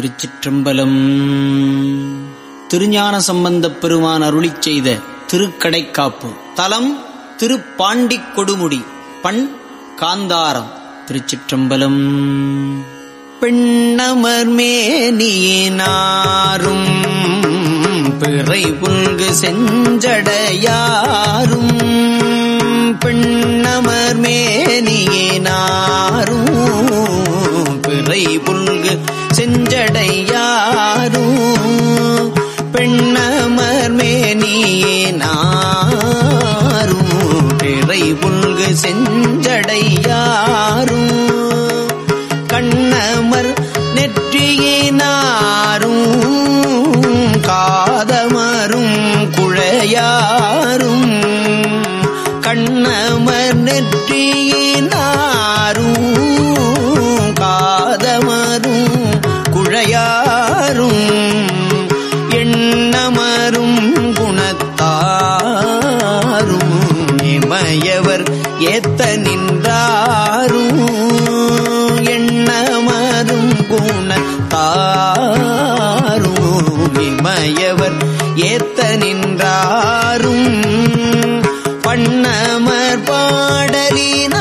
திருச்சிற்றம்பலம். திருஞான சம்பந்தப் பெருமான் அருளி செய்த திருக்கடைக்காப்பு. தலம் திருப்பாண்டிக் கொடுமுடி பண் காந்தாரம் திருச்சிற்றம்பலம். பெண்ணமர்மேனியினாரும் பிறை புல்கு செஞ்சடையாரும். பெண்ணமர்மேனியினாரும் பிறை புல்கு செஞ்சடையாரும். பெண்ணமர் நாரும். பிறை புல்கு செஞ்சடையாரும். கண்ணமர் நெற்றியினாரும் காதமரும் குழையாரும். கண்ணமர் நெற்றியினாரும் பண்ணையவர் ஏத்த நின்றாரும் பண்ணமர் பாடலினாரும்.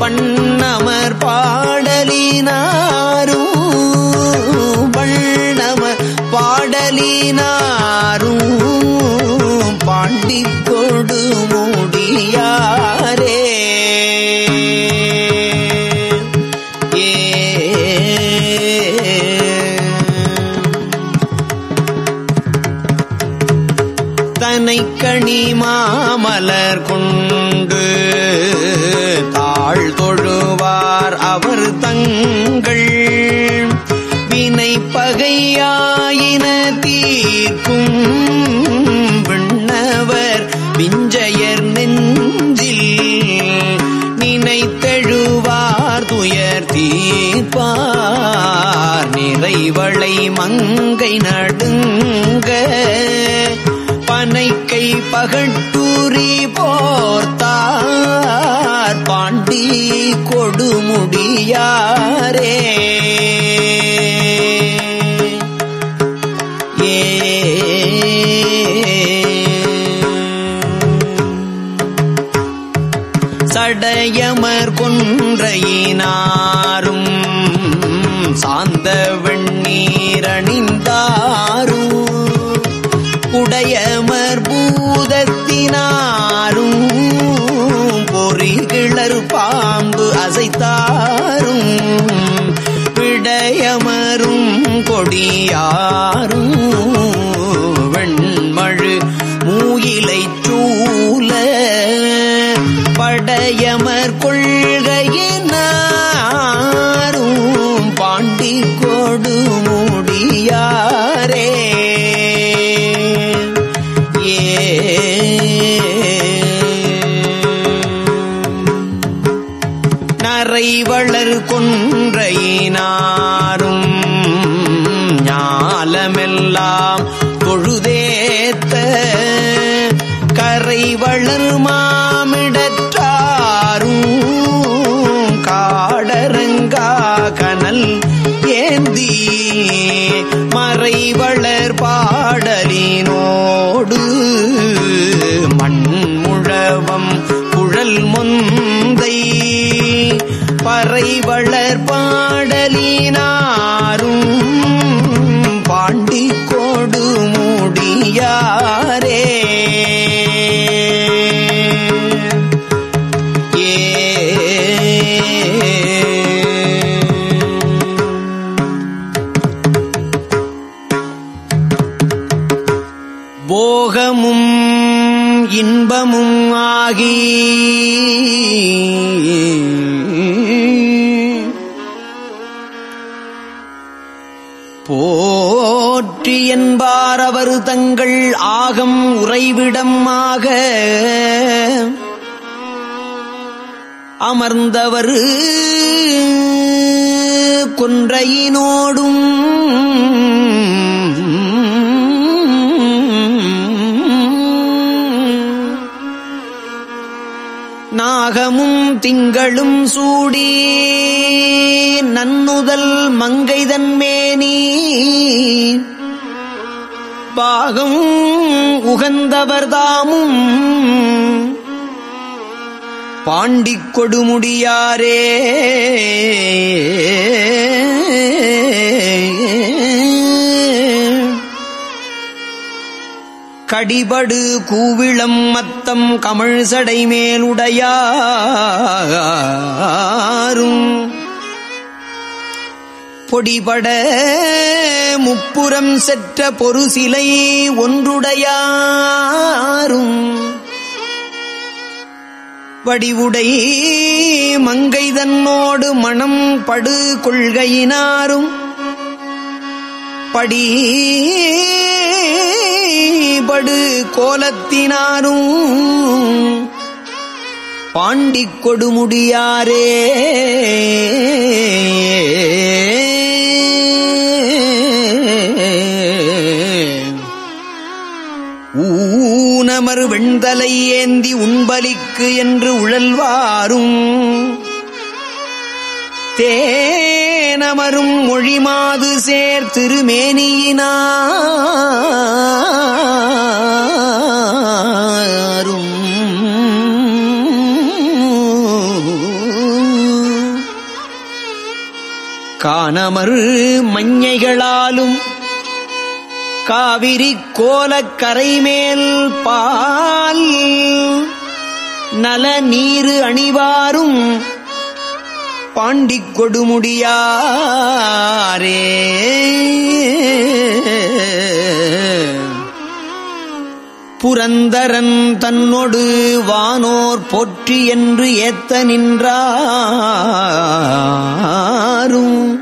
பண்ணமர் பாடலினாரும் பண்ணமர் பாடலினார் மாமலர் கொண்டு தாழ் தொழுவார் அவர் தங்கள். வினை பகையாயின தீர்க்கும் விண்ணவர் விஞ்சயர் நெஞ்சில். நினைத்தெழுவார் துயர் தீர்ப்பார் நிறைவளை மங்கை நடுங்க. பனைக்கை பகட்டூரி கொடுமுடியாரே. ஏ. சடையமர் கொன்றையினாரும் ஞாலமெல்லாம் தொழுதேத்த கரைவளர் மாமிடற்றாரும் காடரங்கா கனல் ஏந்தி மறை வளர் பாடலினோடு போற்றி என்பார் அவர் தங்கள் ஆகம் உறைவிடம் ஆக. அமர்ந்தவர் கொன்றையினோடும் நாகமும் திங்களும் சூடி நன்னுதல் மங்கைதன்மேனி பாகம் உகந்தவர்தாமும். பாண்டிக் கொடுமுடியாரே. கடிபடு கூவிளம் மத்தம் கமிழ் சடை மேலுடையாரும். பொடிபட முப்புறம் செற்ற பொறு சிலை ஒன்றுடையாரும். வடிவுடை மங்கை தன்னோடு மணம் படு கொள்கையினாரும். படி படு கோலத்தினாரும். பாண்டிக் கொடுமுடியாரே. ஊனமர் வெண்தலை ஏந்தி உண்பலிக்கு என்று உழல்வாரும். தேனமரும் மொழிமாது சேர் திருமேனியினாரும். காணமர் மஞ்சைகளாலும் காவிரி கோலக்கரை மேல் பால் நல நீரு அணிவாரும் பாண்டி கொடுமுடியாரே. புரந்தரன் தன்னொடு வானோர் போற்றி என்று ஏத்த நின்றாரும்.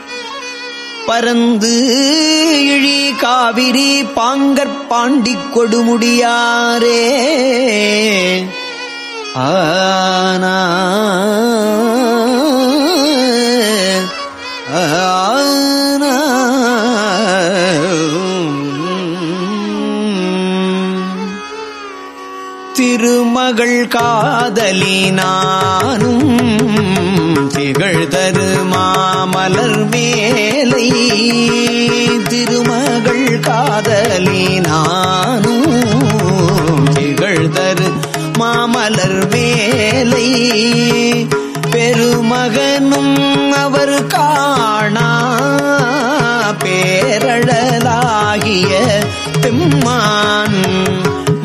பரந்து இழி காவிரி பாங்கற் பாண்டிக் கொடுமுடியாரே. ஆனா ஆனா திருமகள் காதலி நானும் திருமகள் காதலி நானும் திகழ் தரு மாமலர் மேலை பெருமகனும் அவர் காணா பேரழலாகிய பெம்மான்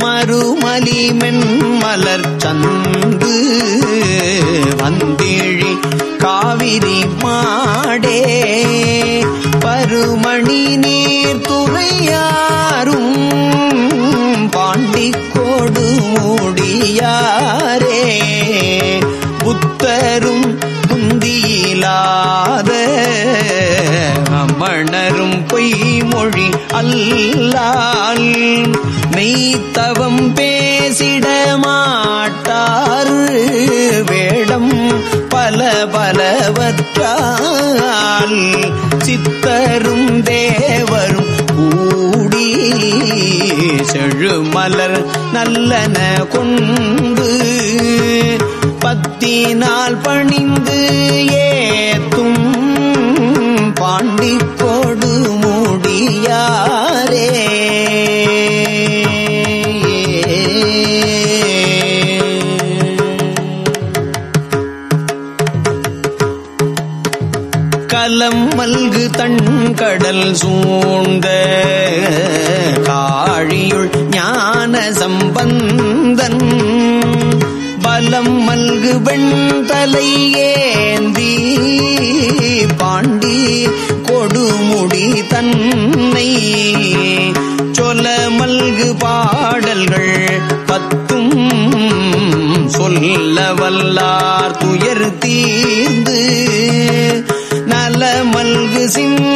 மறுமலி மென்மலர் சந்து வந்தேழி காவிரி மாடே. பருமணி நீர் துறையாரும் பாண்டிக்கோடு மூடியாரே. புத்தரும் புந்தியிலாத மணரும் பொய்மொழி அல்லால் மெய்த்தவம் பேசிட மாட்டார். வேடம் பல பலவற்றால் சித்த மலர் நல்லன கொண்டு பத்தினால் பணிந்து ஏத்தும் பாண்டிக்கோடு மூடியாரே. கலம் மல்கு தன் கடல் சூழ்ந்த அங்கு வெண்தலை ஏந்தி பாண்டி கொடுமுடி தன்னை சொல மல்கு பாடல்கள் பத்தும் சொல்ல வல்லார் துயர் தீர்ந்து நல மல்கு சிந்தையரா